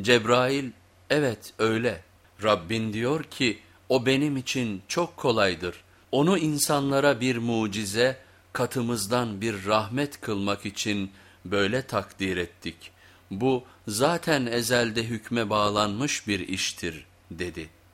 Cebrail evet öyle Rabbin diyor ki o benim için çok kolaydır. Onu insanlara bir mucize katımızdan bir rahmet kılmak için böyle takdir ettik. Bu zaten ezelde hükme bağlanmış bir iştir dedi.''